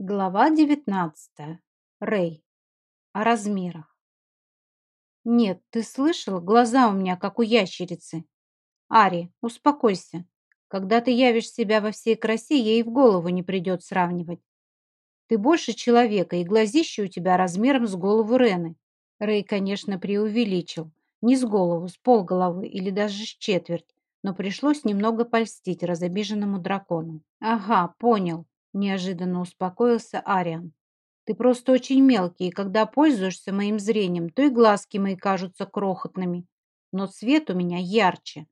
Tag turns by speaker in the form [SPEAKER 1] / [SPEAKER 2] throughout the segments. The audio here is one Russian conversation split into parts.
[SPEAKER 1] Глава девятнадцатая. Рэй. О размерах. Нет, ты слышал? Глаза у меня, как у ящерицы. Ари, успокойся. Когда ты явишь себя во всей красе, ей в голову не придет сравнивать. Ты больше человека, и глазище у тебя размером с голову Рены. Рэй, конечно, преувеличил. Не с голову, с полголовы или даже с четверть, но пришлось немного польстить разобиженному дракону. Ага, понял. Неожиданно успокоился Ариан. Ты просто очень мелкий, и когда пользуешься моим зрением, то и глазки мои кажутся крохотными. Но цвет у меня ярче.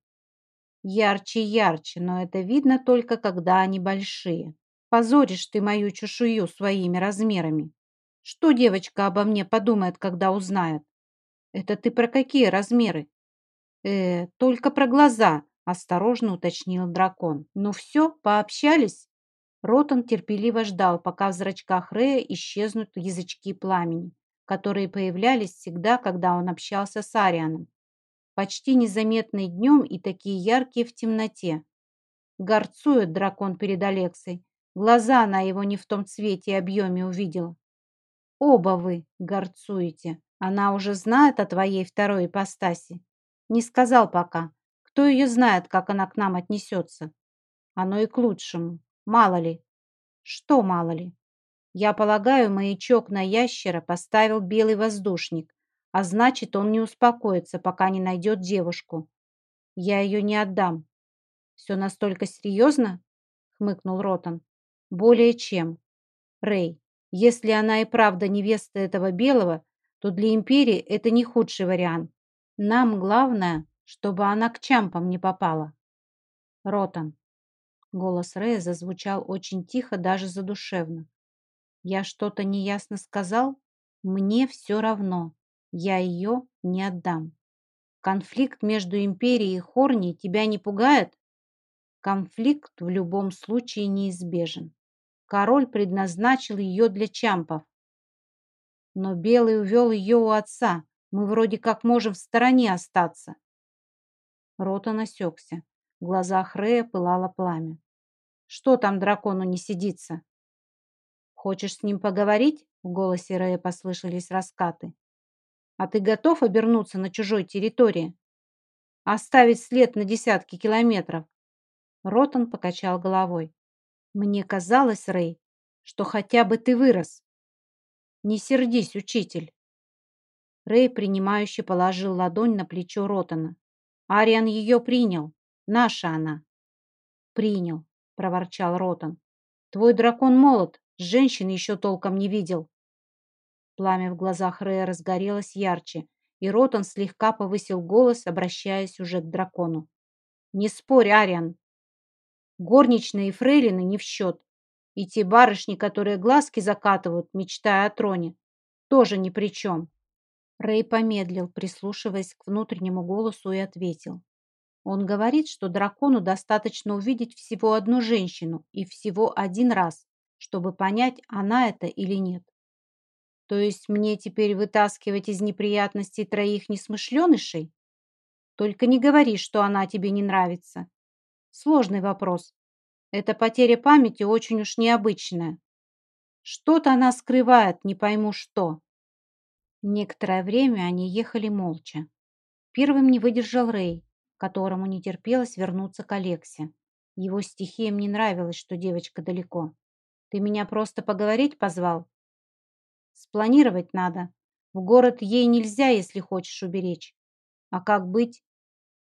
[SPEAKER 1] Ярче, ярче, но это видно только, когда они большие. Позоришь ты мою чешую своими размерами. Что девочка обо мне подумает, когда узнает? Это ты про какие размеры? Э, только про глаза, осторожно уточнил дракон. Ну все, пообщались? Ротан терпеливо ждал, пока в зрачках Рея исчезнут язычки пламени, которые появлялись всегда, когда он общался с Арианом. Почти незаметные днем и такие яркие в темноте. Горцует дракон перед Алексой. Глаза она его не в том цвете и объеме увидела. Оба вы горцуете. Она уже знает о твоей второй ипостаси. Не сказал пока. Кто ее знает, как она к нам отнесется? Оно и к лучшему. Мало ли. Что мало ли? Я полагаю, маячок на ящера поставил белый воздушник, а значит, он не успокоится, пока не найдет девушку. Я ее не отдам. Все настолько серьезно? Хмыкнул Ротан. Более чем. Рэй, если она и правда невеста этого белого, то для империи это не худший вариант. Нам главное, чтобы она к чампам не попала. Ротан, Голос Рэя зазвучал очень тихо, даже задушевно. «Я что-то неясно сказал? Мне все равно. Я ее не отдам. Конфликт между Империей и Хорни тебя не пугает?» Конфликт в любом случае неизбежен. Король предназначил ее для чампов. Но Белый увел ее у отца. Мы вроде как можем в стороне остаться. Рота насекся. В глазах Рея пылало пламя. Что там дракону не сидится? Хочешь с ним поговорить? В голосе Рэя послышались раскаты. А ты готов обернуться на чужой территории? Оставить след на десятки километров? Ротан покачал головой. Мне казалось, Рэй, что хотя бы ты вырос. Не сердись, учитель. Рэй, принимающе положил ладонь на плечо Ротана. Ариан ее принял. Наша она. Принял проворчал Ротан. Твой дракон молод, женщин еще толком не видел. Пламя в глазах Рея разгорелось ярче, и Ротан слегка повысил голос, обращаясь уже к дракону. «Не спорь, Ариан. Горничные и фрейлины не в счет. И те барышни, которые глазки закатывают, мечтая о троне, тоже ни при чем». Рэй помедлил, прислушиваясь к внутреннему голосу, и ответил. Он говорит, что дракону достаточно увидеть всего одну женщину и всего один раз, чтобы понять, она это или нет. То есть мне теперь вытаскивать из неприятностей троих несмышленышей? Только не говори, что она тебе не нравится. Сложный вопрос. Эта потеря памяти очень уж необычная. Что-то она скрывает, не пойму что. Некоторое время они ехали молча. Первым не выдержал Рэй которому не терпелось вернуться к Алексе. Его стихиям не нравилось, что девочка далеко. «Ты меня просто поговорить позвал?» «Спланировать надо. В город ей нельзя, если хочешь уберечь. А как быть?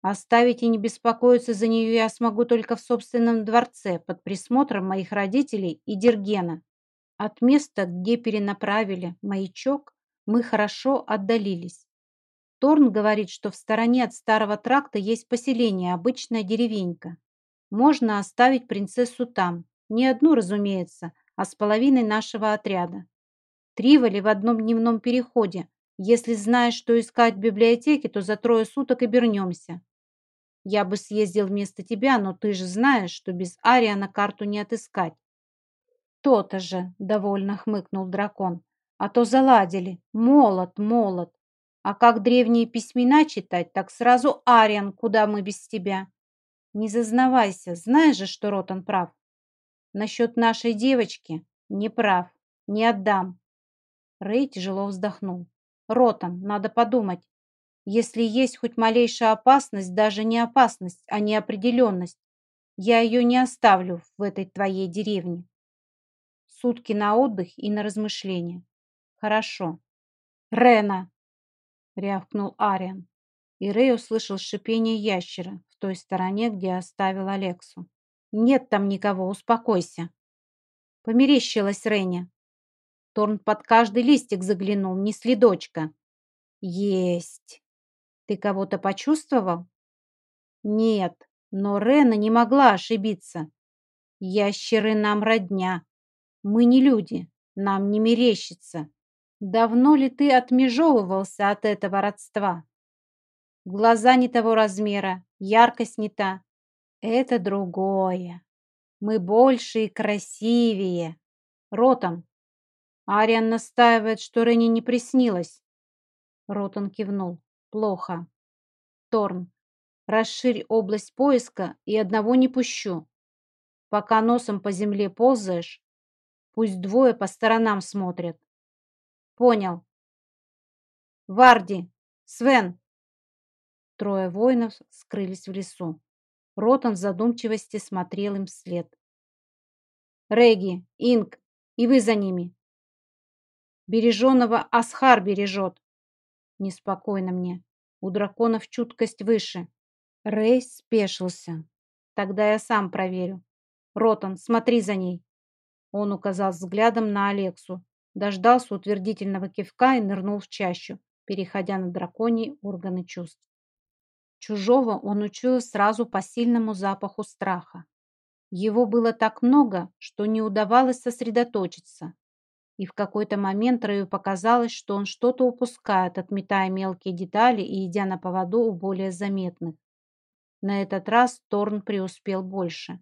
[SPEAKER 1] Оставить и не беспокоиться за нее я смогу только в собственном дворце под присмотром моих родителей и Дергена. От места, где перенаправили маячок, мы хорошо отдалились. Торн говорит, что в стороне от старого тракта есть поселение, обычная деревенька. Можно оставить принцессу там. Не одну, разумеется, а с половиной нашего отряда. Тривали в одном дневном переходе. Если знаешь, что искать в библиотеке, то за трое суток и вернемся. Я бы съездил вместо тебя, но ты же знаешь, что без Ария на карту не отыскать. То-то же, довольно хмыкнул дракон. А то заладили. Молот, молот. А как древние письмена читать, так сразу Ариан, куда мы без тебя? Не зазнавайся, знаешь же, что Ротан прав. Насчет нашей девочки Не прав. Не отдам. Рэй тяжело вздохнул. Ротан, надо подумать. Если есть хоть малейшая опасность, даже не опасность, а неопределенность, я ее не оставлю в этой твоей деревне. Сутки на отдых и на размышления. Хорошо. Рена! Рявкнул Ариан. И Рэй услышал шипение ящера в той стороне, где оставил Алексу. Нет там никого, успокойся. Померещилась Рене. Торн под каждый листик заглянул, не следочка. Есть. Ты кого-то почувствовал? Нет, но Рена не могла ошибиться. Ящеры нам родня. Мы не люди, нам не мерещится. Давно ли ты отмежевывался от этого родства? Глаза не того размера, яркость не та. Это другое. Мы больше и красивее. Ротан. Ариан настаивает, что Ренни не приснилось. Ротан кивнул. Плохо. Торн. Расширь область поиска и одного не пущу. Пока носом по земле ползаешь, пусть двое по сторонам смотрят. Понял. Варди, Свен. Трое воинов скрылись в лесу. Ротан в задумчивости смотрел им вслед. Реги, Инг, и вы за ними. Береженого Асхар бережет. Неспокойно мне. У драконов чуткость выше. Рей спешился. Тогда я сам проверю. Ротан, смотри за ней. Он указал взглядом на Алексу, дождался утвердительного кивка и нырнул в чащу, переходя на драконьи органы чувств. Чужого он учуял сразу по сильному запаху страха. Его было так много, что не удавалось сосредоточиться. И в какой-то момент Рэю показалось, что он что-то упускает, отметая мелкие детали и идя на поводу у более заметных. На этот раз Торн преуспел больше.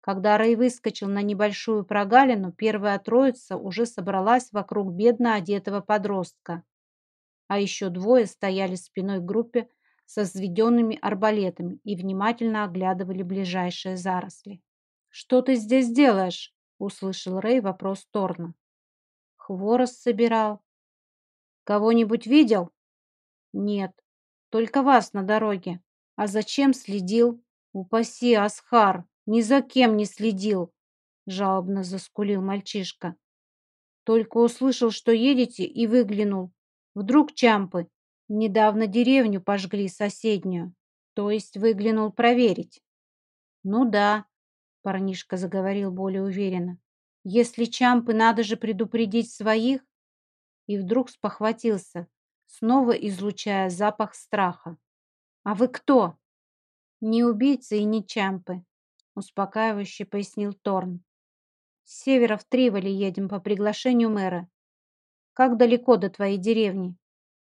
[SPEAKER 1] Когда Рэй выскочил на небольшую прогалину, первая троица уже собралась вокруг бедно одетого подростка. А еще двое стояли спиной к группе со взведенными арбалетами и внимательно оглядывали ближайшие заросли. «Что ты здесь делаешь?» – услышал Рэй вопрос Торна. «Хворост собирал». «Кого-нибудь видел?» «Нет, только вас на дороге. А зачем следил? Упаси, Асхар, ни за кем не следил, жалобно заскулил мальчишка. Только услышал, что едете, и выглянул. Вдруг чампы. Недавно деревню пожгли соседнюю. То есть выглянул проверить. Ну да, парнишка заговорил более уверенно. Если чампы, надо же предупредить своих. И вдруг спохватился, снова излучая запах страха. «А вы кто?» «Не убийцы и не чампы», — успокаивающе пояснил Торн. «С севера в Триволи едем по приглашению мэра. Как далеко до твоей деревни?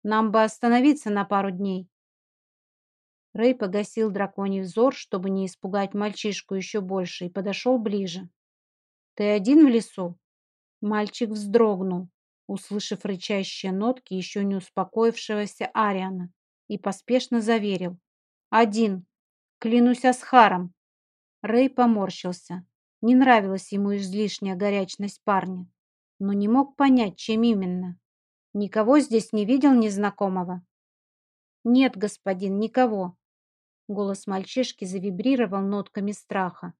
[SPEAKER 1] Нам бы остановиться на пару дней». Рэй погасил драконий взор, чтобы не испугать мальчишку еще больше, и подошел ближе. «Ты один в лесу?» Мальчик вздрогнул, услышав рычащие нотки еще не успокоившегося Ариана и поспешно заверил. «Один. Клянусь Асхаром». Рэй поморщился. Не нравилась ему излишняя горячность парня, но не мог понять, чем именно. «Никого здесь не видел незнакомого?» «Нет, господин, никого». Голос мальчишки завибрировал нотками страха.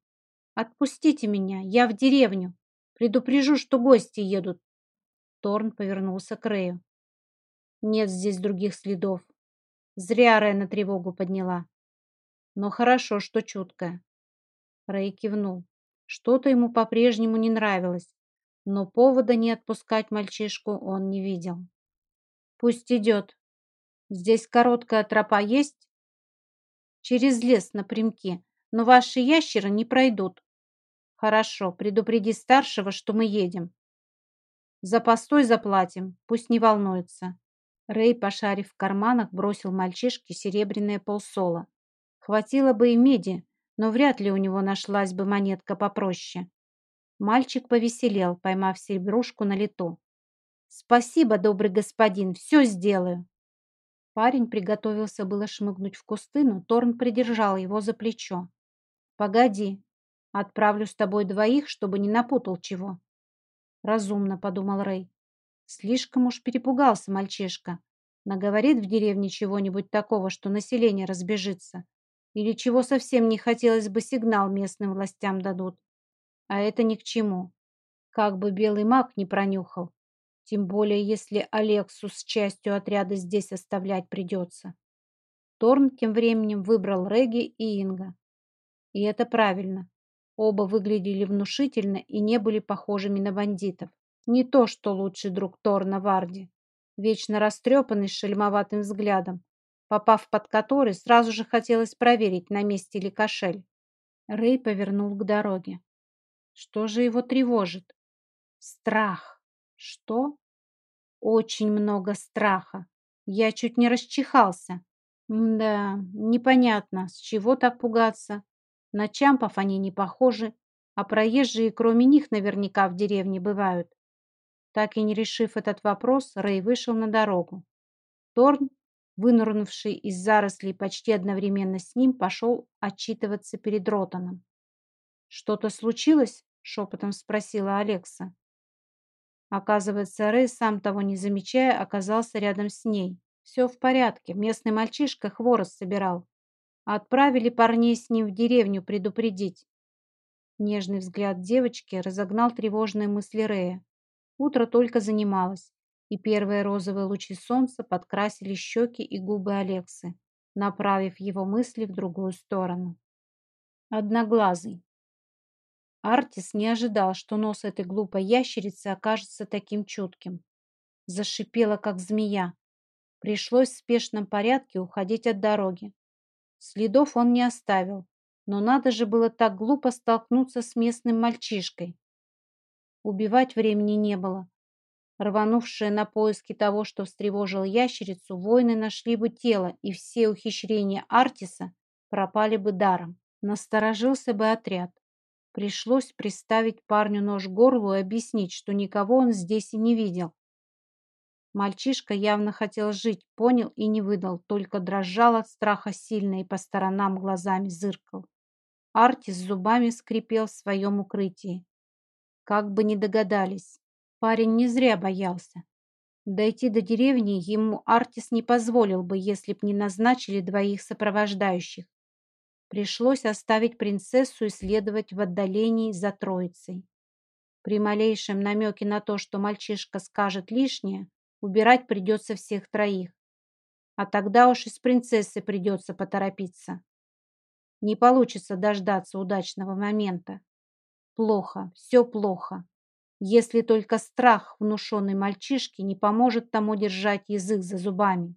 [SPEAKER 1] «Отпустите меня, я в деревню. Предупрежу, что гости едут». Торн повернулся к Рэю. «Нет здесь других следов. Зря Рена тревогу подняла. Но хорошо, что чуткая. Рэй кивнул. Что-то ему по-прежнему не нравилось, но повода не отпускать мальчишку он не видел. Пусть идет. Здесь короткая тропа есть? Через лес напрямки, но ваши ящеры не пройдут. Хорошо, предупреди старшего, что мы едем. За постой заплатим, пусть не волнуется. Рэй, пошарив в карманах, бросил мальчишке серебряное полсола. Хватило бы и меди, но вряд ли у него нашлась бы монетка попроще. Мальчик повеселел, поймав серебрушку на лету. «Спасибо, добрый господин, все сделаю!» Парень приготовился было шмыгнуть в кусты, но Торн придержал его за плечо. «Погоди, отправлю с тобой двоих, чтобы не напутал чего. Разумно, подумал Рэй. Слишком уж перепугался мальчишка. Наговорит в деревне чего-нибудь такого, что население разбежится. Или чего совсем не хотелось бы сигнал местным властям дадут. А это ни к чему. Как бы белый маг не пронюхал. Тем более, если Алексу с частью отряда здесь оставлять придется. Торн тем временем выбрал Реги и Инга. И это правильно. Оба выглядели внушительно и не были похожими на бандитов. Не то, что лучший друг Торна Варди, вечно растрепанный с шельмоватым взглядом, попав под который, сразу же хотелось проверить, на месте ли кошель. Рэй повернул к дороге. Что же его тревожит? Страх. Что? Очень много страха. Я чуть не расчихался. Да, непонятно, с чего так пугаться. На чампов они не похожи, а проезжие кроме них наверняка в деревне бывают. Так и не решив этот вопрос, Рэй вышел на дорогу. Торн, вынырнувший из зарослей почти одновременно с ним, пошел отчитываться перед Ротаном. «Что-то случилось?» — шепотом спросила Алекса. Оказывается, Рэй, сам того не замечая, оказался рядом с ней. Все в порядке, местный мальчишка хворост собирал. Отправили парней с ним в деревню предупредить. Нежный взгляд девочки разогнал тревожные мысли Рея. Утро только занималось, и первые розовые лучи солнца подкрасили щеки и губы Алексы, направив его мысли в другую сторону. Одноглазый. Артис не ожидал, что нос этой глупой ящерицы окажется таким чутким. Зашипела, как змея. Пришлось в спешном порядке уходить от дороги. Следов он не оставил, но надо же было так глупо столкнуться с местным мальчишкой. Убивать времени не было. Рванувшие на поиски того, что встревожил ящерицу, воины нашли бы тело, и все ухищрения Артиса пропали бы даром. Насторожился бы отряд. Пришлось приставить парню нож к горлу и объяснить, что никого он здесь и не видел. Мальчишка явно хотел жить, понял и не выдал, только дрожал от страха сильно и по сторонам глазами зыркал. Арти с зубами скрипел в своем укрытии. Как бы не догадались, парень не зря боялся. Дойти до деревни ему Артис не позволил бы, если б не назначили двоих сопровождающих. Пришлось оставить принцессу и следовать в отдалении за троицей. При малейшем намеке на то, что мальчишка скажет лишнее, убирать придется всех троих. А тогда уж и с принцессой придется поторопиться. Не получится дождаться удачного момента. Плохо, все плохо. Если только страх внушенный мальчишке не поможет тому держать язык за зубами.